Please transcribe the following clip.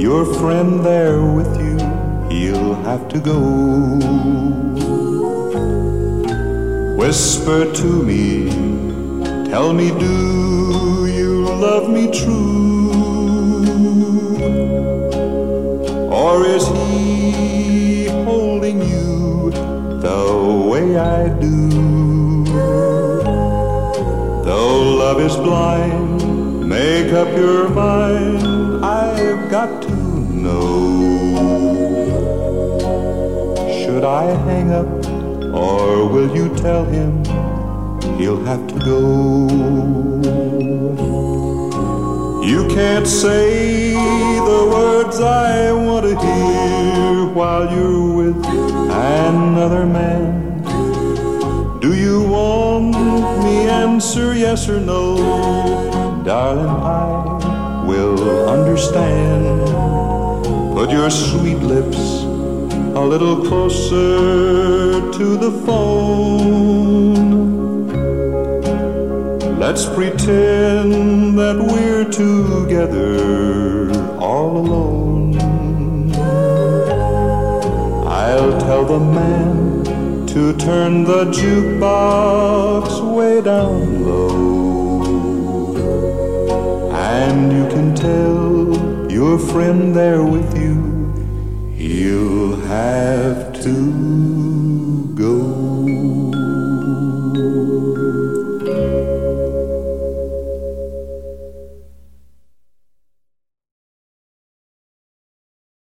Your friend there with you he'll have to go. Whisper to me, tell me, do you love me true? Or is he holding you the way I do? Though love is blind, make up your mind, I've got to know. Should I hang up or will you tell him he'll have to go? You can't say the words I want to hear while you're with another man. Do you want me answer yes or no? Darling, I will understand. Put your sweet lips a little closer to the phone. Let's pretend that we're together all alone. I'll tell the man to turn the jukebox way down low. Tell your friend there with you. You'll have to